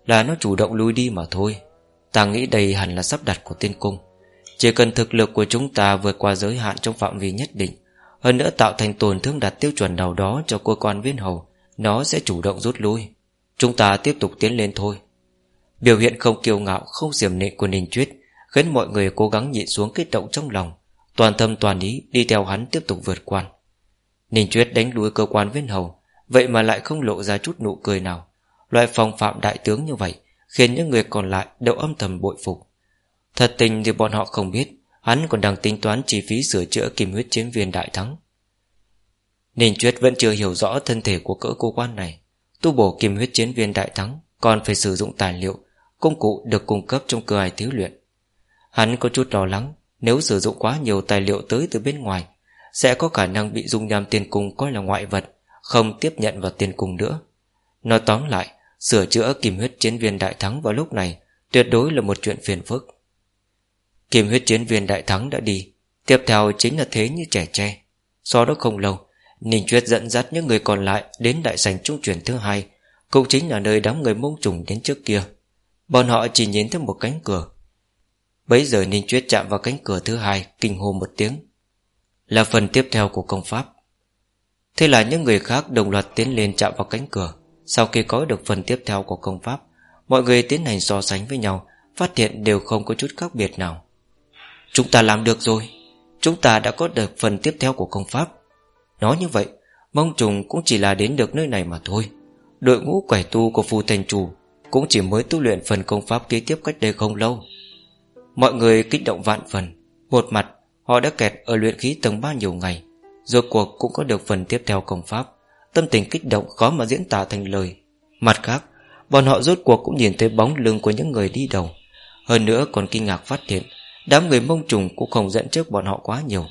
Là nó chủ động lui đi mà thôi. Ta nghĩ đây hẳn là sắp đặt của tiên cung. Chỉ cần thực lực của chúng ta vượt qua giới hạn trong phạm vi nhất định, Hơn nữa tạo thành tổn thương đạt tiêu chuẩn nào đó cho cơ quan viên hầu, Nó sẽ chủ động rút lui. Chúng ta tiếp tục tiến lên thôi. Biểu hiện không kiêu ngạo, Không diềm nệ của Ninh Chuyết Khiến mọi người cố gắng nhịn xuống kích động trong lòng, Toàn tâm toàn ý đi theo hắn tiếp tục vượt quan Ninh Chuyết đánh đuôi cơ quan viên hầu, Vậy mà lại không lộ ra chút nụ cười nào. Loại phong phạm đại tướng như vậy Khiến những người còn lại đều âm thầm bội phục. Thật tình thì bọn họ không biết, Hắn còn đang tính toán chi phí sửa chữa kim huyết chiến viên đại thắng. Ninh Chuyết vẫn chưa hiểu rõ thân thể của cỡ cô quan này. Tu bổ kim huyết chiến viên đại thắng, Còn phải sử dụng tài liệu, Công cụ được cung cấp trong cơ ai thiếu luyện. Hắn có chút lo lắng, Nếu sử dụng quá nhiều tài liệu tới từ bên ngoài, Sẽ có khả năng bị dung nham tiền cung Coi là ngoại vật, Không tiếp nhận vào tiền cung nữa. Nói tóm lại Sửa chữa kim huyết chiến viên đại thắng vào lúc này Tuyệt đối là một chuyện phiền phức. Kim huyết chiến viên đại thắng đã đi. Tiếp theo chính là thế như trẻ tre. Sau đó không lâu, Ninh Chuyết dẫn dắt những người còn lại Đến đại sảnh trung chuyển thứ hai, Cũng chính là nơi đám người mông trùng đến trước kia. Bọn họ chỉ nhìn thấy một cánh cửa. Bấy giờ Ninh Chuyết chạm vào cánh cửa thứ hai, Kinh hô một tiếng. Là phần tiếp theo của công pháp. Thế là những người khác đồng loạt tiến lên chạm vào cánh cửa. Sau khi có được phần tiếp theo của công pháp, Mọi người tiến hành so sánh với nhau, Phát hiện đều không có chút khác biệt nào. Chúng ta làm được rồi. Chúng ta đã có được phần tiếp theo của công pháp. Nói như vậy Mông trùng cũng chỉ là đến được nơi này mà thôi. Đội ngũ quẻ tu của phù thành chủ Cũng chỉ mới tu luyện phần công pháp kế tiếp cách đây không lâu. Mọi người kích động vạn phần. Một mặt, họ đã kẹt ở luyện khí tầng 3 nhiều ngày Rồi cuộc cũng có được phần tiếp theo công pháp. Tâm tình kích động khó mà diễn tả thành lời. Mặt khác, Bọn họ rốt cuộc cũng nhìn thấy bóng lưng của những người đi đầu. Hơn nữa còn kinh ngạc phát hiện, Đám người mông trùng cũng không dẫn trước bọn họ quá nhiều.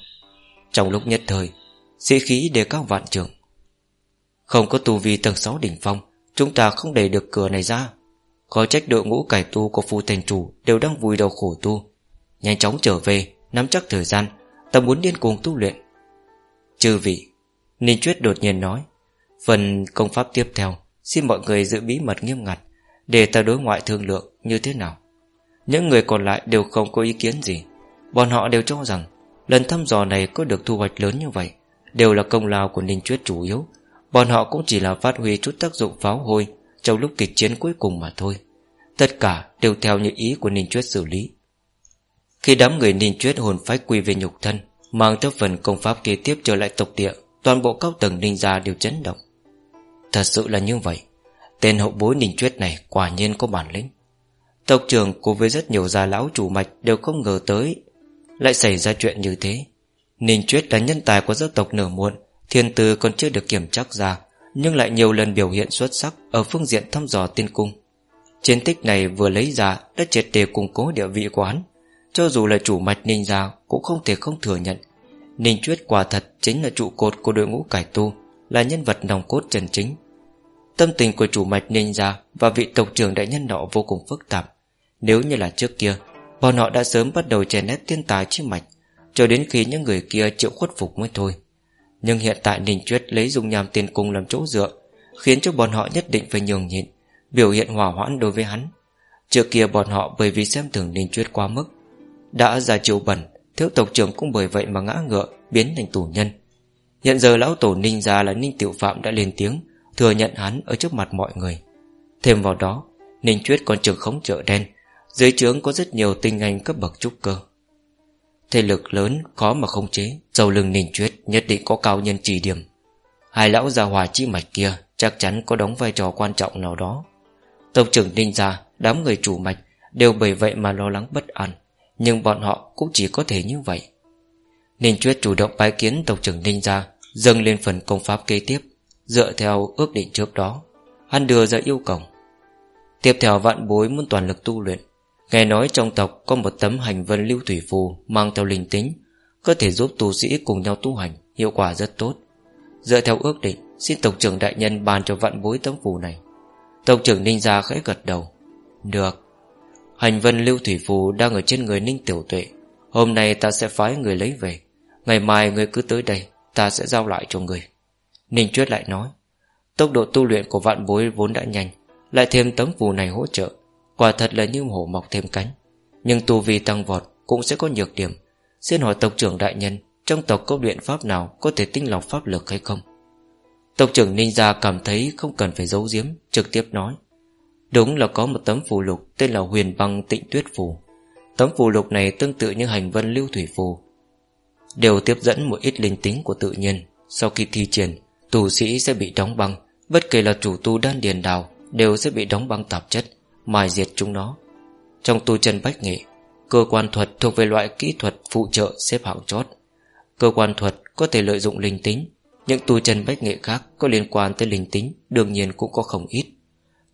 Trong lúc nhất thời, Sĩ khí đề cao vạn trường Không có tù vi tầng 6 đỉnh phong, Chúng ta không đẩy được cửa này ra. Có trách đội ngũ cải tu của phu thành chủ Đều đang vùi đầu khổ tu. Nhanh chóng trở về, Nắm chắc thời gian, Ta muốn điên cuồng tu luyện. Chư vị, Ninh Chuyết đột nhiên nói Phần công pháp tiếp theo. Xin mọi người giữ bí mật nghiêm ngặt, Để ta đối ngoại thương lượng như thế nào. Những người còn lại đều không có ý kiến gì. Bọn họ đều cho rằng, Lần thăm dò này có được thu hoạch lớn như vậy, Đều là công lao của Ninh Chuyết chủ yếu. Bọn họ cũng chỉ là phát huy chút tác dụng pháo hôi Trong lúc kịch chiến cuối cùng mà thôi. Tất cả đều theo như ý của Ninh Chuyết xử lý. Khi đám người Ninh Chuyết hồn phách quy về nhục thân, Mang theo phần công pháp kế tiếp trở lại tộc địa, Toàn bộ cao tầng ninh gia đều chấn động. Thật sự là như vậy. Tên hậu bối ninh chuyết này quả nhiên có bản lĩnh. Tộc trưởng cùng với rất nhiều gia lão chủ mạch Đều không ngờ tới Lại xảy ra chuyện như thế. Ninh chuyết là nhân tài của dân tộc nở muộn, Thiên tư còn chưa được kiểm chắc ra, Nhưng lại nhiều lần biểu hiện xuất sắc Ở phương diện thăm dò tiên cung. Chiến tích này vừa lấy ra Đã triệt đề củng cố địa vị của hắn, Cho dù là chủ mạch ninh gia Cũng không thể không thừa nhận. Ninh Chuyết quả thật chính là trụ cột của đội ngũ cải tu, Là nhân vật nòng cốt chân chính. Tâm tình của chủ mạch Ninh gia Và vị tộc trưởng đại nhân nọ vô cùng phức tạp. Nếu như là trước kia, Bọn họ đã sớm bắt đầu chèn ép tiên tài trên mạch, Cho đến khi những người kia chịu khuất phục mới thôi. Nhưng hiện tại Ninh Chuyết lấy dung nham tiên cung làm chỗ dựa, Khiến cho bọn họ nhất định phải nhường nhịn, Biểu hiện hòa hoãn đối với hắn. Trước kia bọn họ bởi vì xem thường Ninh Chuyết quá mức, Đã ra chiều bẩn, Thiếu tộc trưởng cũng bởi vậy mà ngã ngựa, Biến thành tù nhân. Hiện giờ lão tổ ninh gia là ninh tiểu phạm đã lên tiếng Thừa nhận hắn ở trước mặt mọi người. Thêm vào đó, Ninh Chuyết còn trường khống chợ đen, Dưới trướng có rất nhiều tinh anh cấp bậc trúc cơ. Thế lực lớn khó mà không chế Dầu lưng Ninh Chuyết nhất định có cao nhân chỉ điểm. Hai lão già hòa chi mạch kia Chắc chắn có đóng vai trò quan trọng nào đó. Tộc trưởng Ninh gia, Đám người chủ mạch Đều bởi vậy mà lo lắng bất an, Nhưng bọn họ cũng chỉ có thể như vậy. Ninh Chuyết chủ động bái kiến tộc trưởng Ninh gia, Dâng lên phần công pháp kế tiếp. Dựa theo ước định trước đó, Hắn đưa ra yêu cầu. Tiếp theo vạn bối muốn toàn lực tu luyện. Nghe nói trong tộc có một tấm hành vân lưu thủy phù Mang theo linh tính, Có thể giúp tu sĩ cùng nhau tu hành, Hiệu quả rất tốt. Dựa theo ước định, Xin tộc trưởng đại nhân bàn cho vạn bối tấm phù này. Tộc trưởng Ninh Gia khẽ gật đầu. Được. Hành vân lưu thủy phù đang ở trên người Ninh Tiểu Tuệ. Hôm nay ta sẽ phái người lấy về. Ngày mai người cứ tới đây, Ta sẽ giao lại cho người. Ninh Chuyết lại nói, Tốc độ tu luyện của vạn bối vốn đã nhanh, Lại thêm tấm phù này hỗ trợ, Quả thật là như hổ mọc thêm cánh. Nhưng tu vi tăng vọt cũng sẽ có nhược điểm. Xin hỏi tộc trưởng đại nhân, Trong tộc có luyện pháp nào Có thể tinh lọc pháp lực hay không? Tộc trưởng Ninh Gia cảm thấy không cần phải giấu giếm, Trực tiếp nói, Đúng là có một tấm phù lục Tên là huyền băng tịnh tuyết phù. Tấm phù lục này tương tự như hành vân lưu thủy phù, Đều tiếp dẫn một ít linh tính của tự nhiên Sau khi thi triển. Tù sĩ sẽ bị đóng băng, Bất kể là chủ tu đan điền đào Đều sẽ bị đóng băng tạp chất Mài diệt chúng nó. Trong tu chân bách nghệ, Cơ quan thuật thuộc về loại kỹ thuật phụ trợ xếp hạng chót. Cơ quan thuật có thể lợi dụng linh tính, Những tu chân bách nghệ khác Có liên quan tới linh tính Đương nhiên cũng có không ít.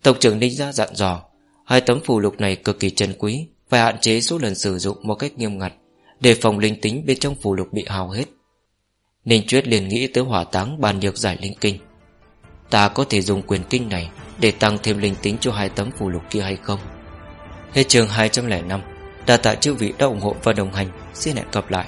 Tộc trưởng Ninh Gia dặn dò, Hai tấm phù lục này cực kỳ chân quý, Phải hạn chế số lần sử dụng một cách nghiêm ngặt Để phòng linh tính bên trong phù lục bị hao hết. Ninh Chuyết liền nghĩ tới hỏa táng bàn nhược giải linh kinh. Ta có thể dùng quyền kinh này Để tăng thêm linh tính cho hai tấm phù lục kia hay không? Hết trường 205 Đà tạ chư vị đã ủng hộ và đồng hành. Xin hẹn gặp lại.